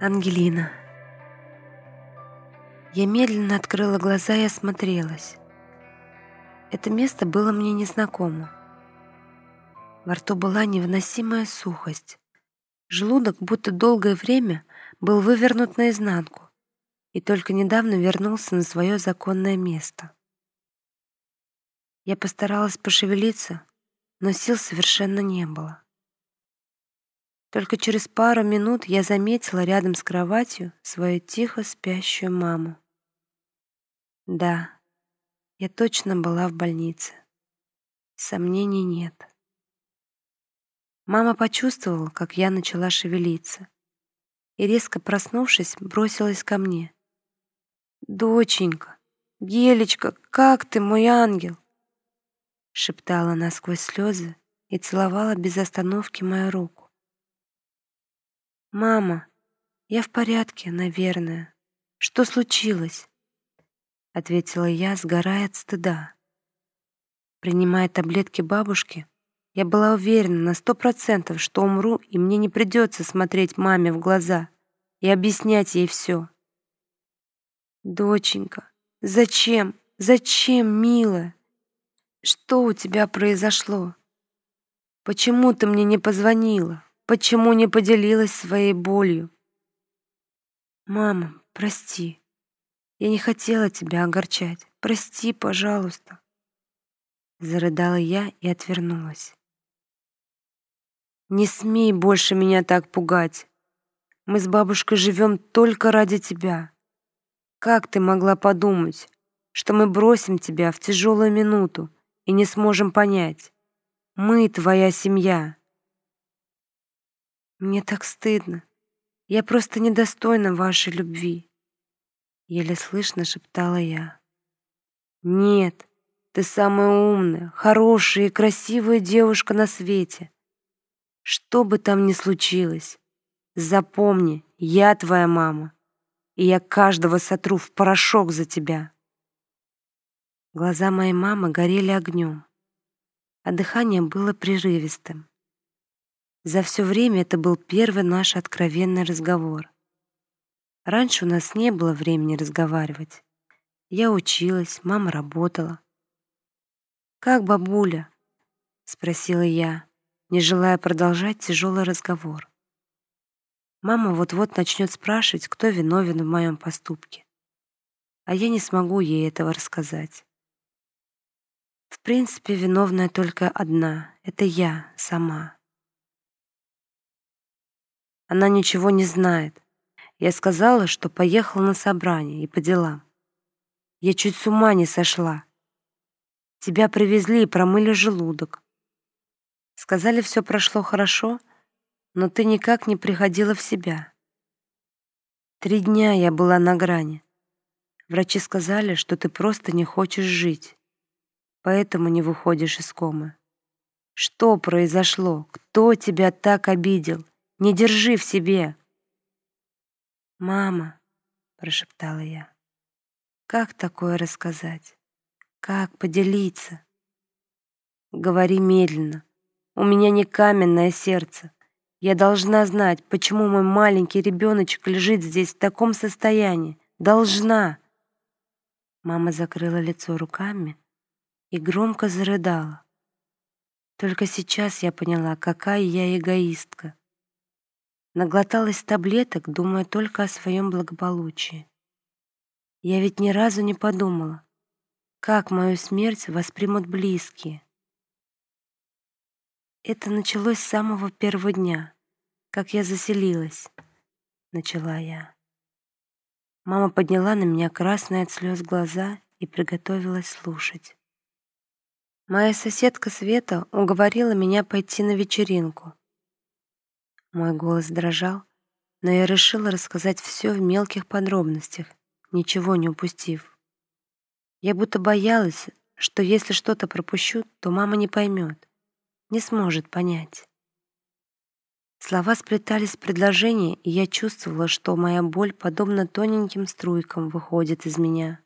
Ангелина. Я медленно открыла глаза и осмотрелась. Это место было мне незнакомо. Во рту была невыносимая сухость. Желудок будто долгое время был вывернут наизнанку и только недавно вернулся на свое законное место. Я постаралась пошевелиться, но сил совершенно не было. Только через пару минут я заметила рядом с кроватью свою тихо спящую маму. Да, я точно была в больнице. Сомнений нет. Мама почувствовала, как я начала шевелиться, и, резко проснувшись, бросилась ко мне. «Доченька, Гелечка, как ты, мой ангел?» шептала она сквозь слезы и целовала без остановки мою руку. «Мама, я в порядке, наверное. Что случилось?» ответила я, сгорая от стыда. Принимая таблетки бабушки, я была уверена на сто процентов, что умру, и мне не придется смотреть маме в глаза и объяснять ей все. «Доченька, зачем? Зачем, милая?» Что у тебя произошло? Почему ты мне не позвонила? Почему не поделилась своей болью? Мама, прости. Я не хотела тебя огорчать. Прости, пожалуйста. Зарыдала я и отвернулась. Не смей больше меня так пугать. Мы с бабушкой живем только ради тебя. Как ты могла подумать, что мы бросим тебя в тяжелую минуту, и не сможем понять. Мы твоя семья. Мне так стыдно. Я просто недостойна вашей любви. Еле слышно шептала я. Нет, ты самая умная, хорошая и красивая девушка на свете. Что бы там ни случилось, запомни, я твоя мама, и я каждого сотру в порошок за тебя. Глаза моей мамы горели огнем, а дыхание было прерывистым. За все время это был первый наш откровенный разговор. Раньше у нас не было времени разговаривать. Я училась, мама работала. «Как бабуля?» — спросила я, не желая продолжать тяжелый разговор. Мама вот-вот начнет спрашивать, кто виновен в моем поступке. А я не смогу ей этого рассказать. В принципе, виновная только одна — это я сама. Она ничего не знает. Я сказала, что поехала на собрание и по делам. Я чуть с ума не сошла. Тебя привезли и промыли желудок. Сказали, все прошло хорошо, но ты никак не приходила в себя. Три дня я была на грани. Врачи сказали, что ты просто не хочешь жить поэтому не выходишь из комы. Что произошло? Кто тебя так обидел? Не держи в себе. «Мама», — прошептала я, — «как такое рассказать? Как поделиться?» «Говори медленно. У меня не каменное сердце. Я должна знать, почему мой маленький ребеночек лежит здесь в таком состоянии. Должна!» Мама закрыла лицо руками, и громко зарыдала. Только сейчас я поняла, какая я эгоистка. Наглоталась таблеток, думая только о своем благополучии. Я ведь ни разу не подумала, как мою смерть воспримут близкие. Это началось с самого первого дня, как я заселилась, начала я. Мама подняла на меня красные от слез глаза и приготовилась слушать. Моя соседка Света уговорила меня пойти на вечеринку. Мой голос дрожал, но я решила рассказать все в мелких подробностях, ничего не упустив. Я будто боялась, что если что-то пропущу, то мама не поймет, не сможет понять. Слова сплетались в предложения, и я чувствовала, что моя боль, подобно тоненьким струйкам, выходит из меня.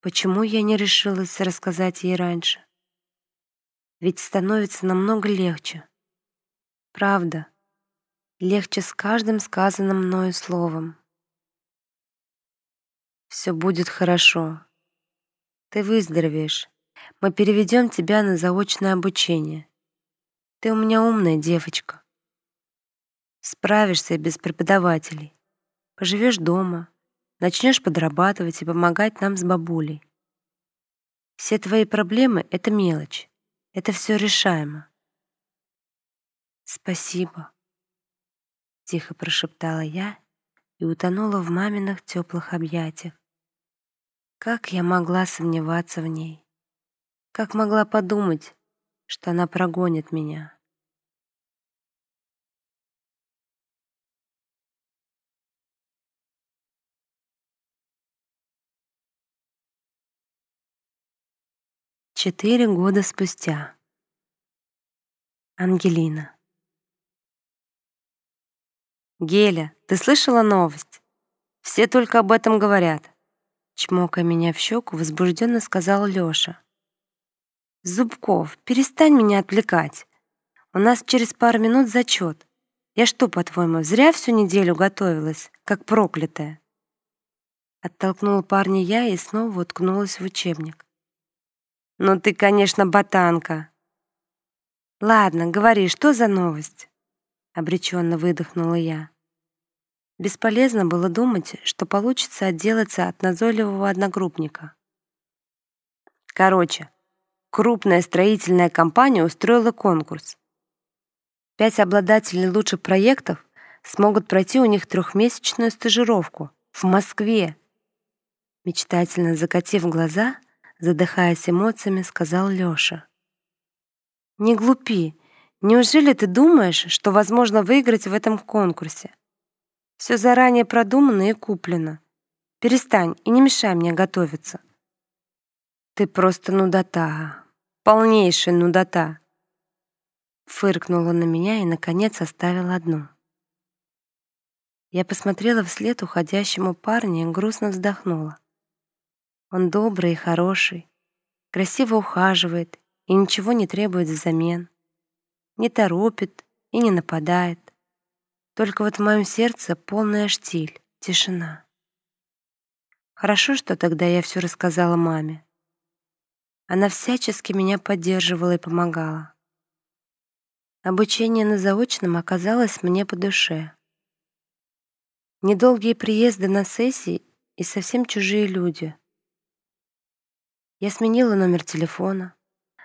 Почему я не решилась рассказать ей раньше? Ведь становится намного легче. Правда. легче с каждым сказанным мною словом. Все будет хорошо. Ты выздоровеешь. Мы переведем тебя на заочное обучение. Ты у меня умная девочка. Справишься без преподавателей. Поживешь дома, начнешь подрабатывать и помогать нам с бабулей. Все твои проблемы — это мелочь. Это все решаемо. Спасибо. Тихо прошептала я и утонула в маминых теплых объятиях. Как я могла сомневаться в ней? Как могла подумать, что она прогонит меня? Четыре года спустя. Ангелина. «Геля, ты слышала новость? Все только об этом говорят», чмокая меня в щеку, возбужденно сказал Лёша. «Зубков, перестань меня отвлекать. У нас через пару минут зачет. Я что, по-твоему, зря всю неделю готовилась, как проклятая?» Оттолкнула парня я и снова уткнулась в учебник. «Ну ты, конечно, ботанка!» «Ладно, говори, что за новость?» Обреченно выдохнула я. Бесполезно было думать, что получится отделаться от назойливого одногруппника. Короче, крупная строительная компания устроила конкурс. Пять обладателей лучших проектов смогут пройти у них трехмесячную стажировку в Москве. Мечтательно закатив глаза, задыхаясь эмоциями, сказал Лёша. «Не глупи. Неужели ты думаешь, что возможно выиграть в этом конкурсе? Все заранее продумано и куплено. Перестань и не мешай мне готовиться». «Ты просто нудота, полнейшая нудота!» Фыркнула на меня и, наконец, оставила одну. Я посмотрела вслед уходящему парню и грустно вздохнула. Он добрый и хороший, красиво ухаживает и ничего не требует взамен, не торопит и не нападает. Только вот в моем сердце полная штиль, тишина. Хорошо, что тогда я все рассказала маме. Она всячески меня поддерживала и помогала. Обучение на заочном оказалось мне по душе. Недолгие приезды на сессии и совсем чужие люди — я сменила номер телефона,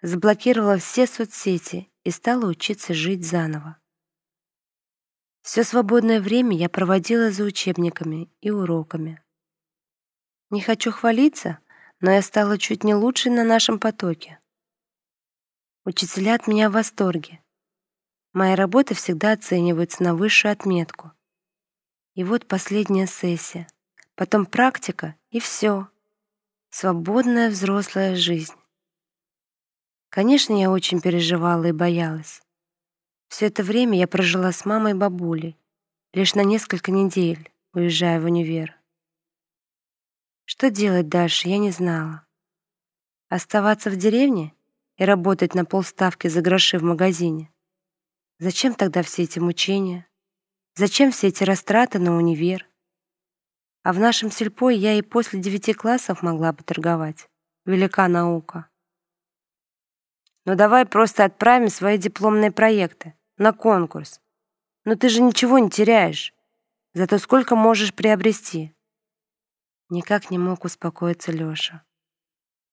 заблокировала все соцсети и стала учиться жить заново. Все свободное время я проводила за учебниками и уроками. Не хочу хвалиться, но я стала чуть не лучшей на нашем потоке. Учителя от меня в восторге. Мои работы всегда оцениваются на высшую отметку. И вот последняя сессия, потом практика, и все. Свободная взрослая жизнь. Конечно, я очень переживала и боялась. Все это время я прожила с мамой и бабулей, лишь на несколько недель, уезжая в универ. Что делать дальше, я не знала. Оставаться в деревне и работать на полставки за гроши в магазине? Зачем тогда все эти мучения? Зачем все эти растраты на универ? А в нашем сельпо я и после девяти классов могла бы торговать. Велика наука. Ну давай просто отправим свои дипломные проекты на конкурс. Но ты же ничего не теряешь. Зато сколько можешь приобрести. Никак не мог успокоиться Лёша.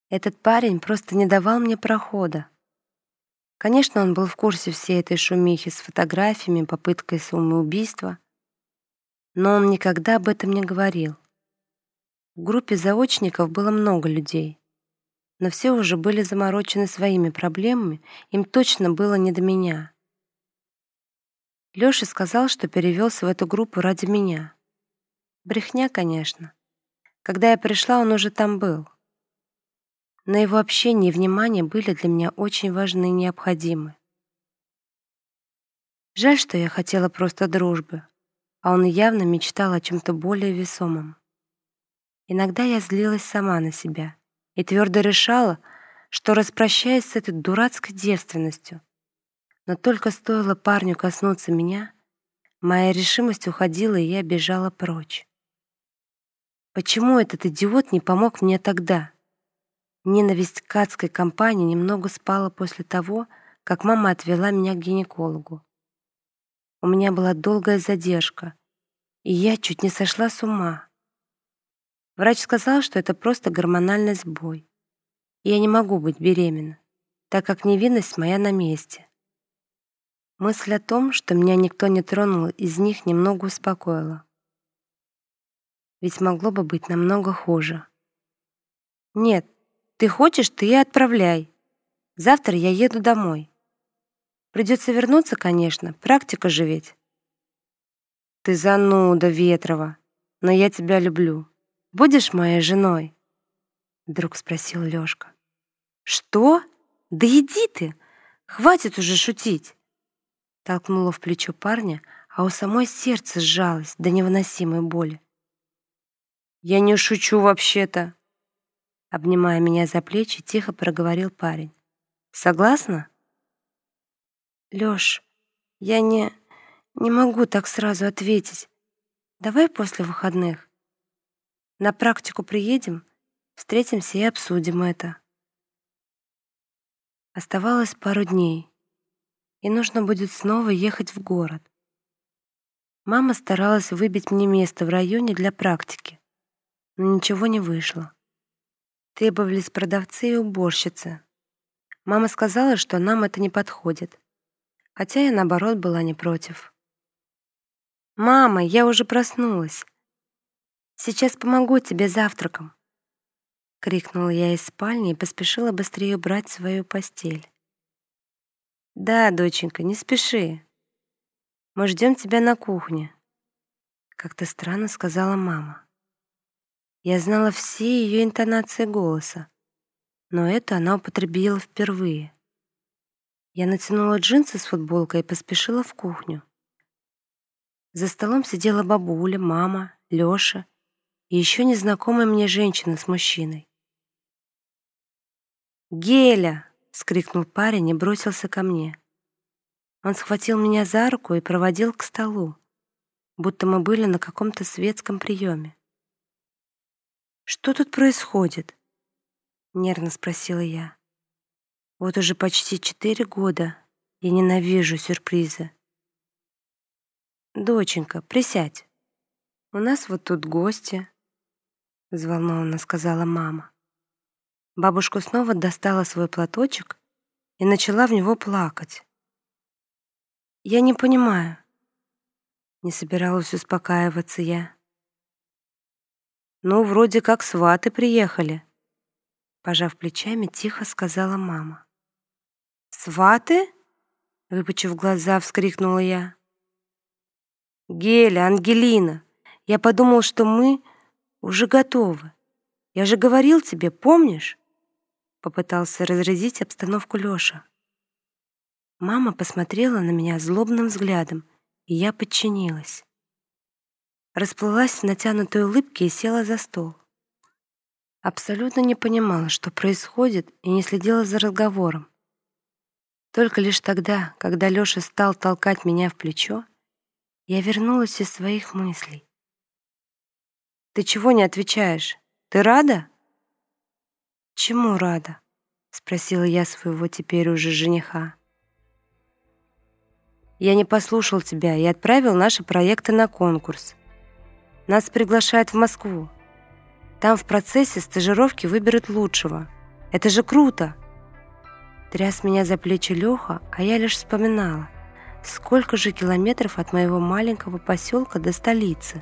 Этот парень просто не давал мне прохода. Конечно, он был в курсе всей этой шумихи с фотографиями, попыткой самоубийства, но он никогда об этом не говорил. В группе заочников было много людей, но все уже были заморочены своими проблемами, им точно было не до меня. Лёша сказал, что перевелся в эту группу ради меня. Брехня, конечно. Когда я пришла, он уже там был. Но его общение и внимание были для меня очень важны и необходимы. Жаль, что я хотела просто дружбы, а он явно мечтал о чем-то более весомом. Иногда я злилась сама на себя и твердо решала, что распрощаюсь с этой дурацкой девственностью. Но только стоило парню коснуться меня, Моя решимость уходила, и я бежала прочь. Почему этот идиот не помог мне тогда? Ненависть к адской компании немного спала после того, как мама отвела меня к гинекологу. У меня была долгая задержка, и я чуть не сошла с ума. Врач сказал, что это просто гормональный сбой. Я не могу быть беременна, так как невинность моя на месте. Мысль о том, что меня никто не тронул, из них немного успокоила. Ведь могло бы быть намного хуже. Нет, ты хочешь, ты и отправляй. Завтра я еду домой. Придется вернуться, конечно, практика же ведь. Ты зануда, Ветрова, но я тебя люблю. Будешь моей женой? Вдруг спросил Лёшка. Что? Да иди ты! Хватит уже шутить! Толкнула в плечо парня, а у самой сердце сжалось до невыносимой боли. «Я не шучу вообще-то!» Обнимая меня за плечи, тихо проговорил парень. «Согласна?» «Лёш, я не... не могу так сразу ответить. Давай после выходных. На практику приедем, встретимся и обсудим это». Оставалось пару дней и нужно будет снова ехать в город. Мама старалась выбить мне место в районе для практики, но ничего не вышло. Требовались продавцы и уборщицы. Мама сказала, что нам это не подходит, хотя я, наоборот, была не против. «Мама, я уже проснулась. Сейчас помогу тебе завтраком», — крикнула я из спальни и поспешила быстрее убрать свою постель. «Да, доченька, не спеши. Мы ждем тебя на кухне», — как-то странно сказала мама. Я знала все ее интонации голоса, но это она употребила впервые. Я натянула джинсы с футболкой и поспешила в кухню. За столом сидела бабуля, мама, Лёша и еще незнакомая мне женщина с мужчиной. «Геля!» Вскрикнул парень и бросился ко мне. Он схватил меня за руку и проводил к столу, будто мы были на каком-то светском приеме. «Что тут происходит?» — нервно спросила я. «Вот уже почти четыре года я ненавижу сюрпризы». «Доченька, присядь. У нас вот тут гости», — взволнованно сказала мама. Бабушка снова достала свой платочек и начала в него плакать. «Я не понимаю». Не собиралась успокаиваться я. «Ну, вроде как сваты приехали», — пожав плечами, тихо сказала мама. «Сваты?» — выпучив глаза, вскрикнула я. «Геля, Ангелина, я подумал, что мы уже готовы. Я же говорил тебе, помнишь?» Попытался разрядить обстановку Лёша. Мама посмотрела на меня злобным взглядом, и я подчинилась. Расплылась в натянутой улыбке и села за стол. Абсолютно не понимала, что происходит, и не следила за разговором. Только лишь тогда, когда Лёша стал толкать меня в плечо, я вернулась из своих мыслей. «Ты чего не отвечаешь? Ты рада?» «Чему рада?» — спросила я своего теперь уже жениха. «Я не послушал тебя и отправил наши проекты на конкурс. Нас приглашают в Москву. Там в процессе стажировки выберут лучшего. Это же круто!» Тряс меня за плечи Леха, а я лишь вспоминала, сколько же километров от моего маленького поселка до столицы.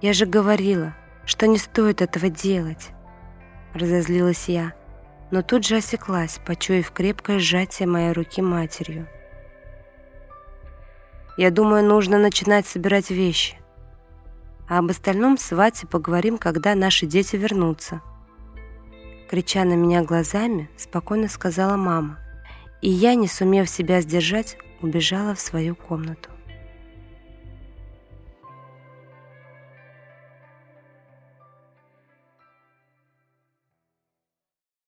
Я же говорила, что не стоит этого делать. Разозлилась я, но тут же осеклась, почуяв крепкое сжатие моей руки матерью. Я думаю, нужно начинать собирать вещи. А об остальном с Ватей поговорим, когда наши дети вернутся. Крича на меня глазами, спокойно сказала мама, и я, не сумев себя сдержать, убежала в свою комнату.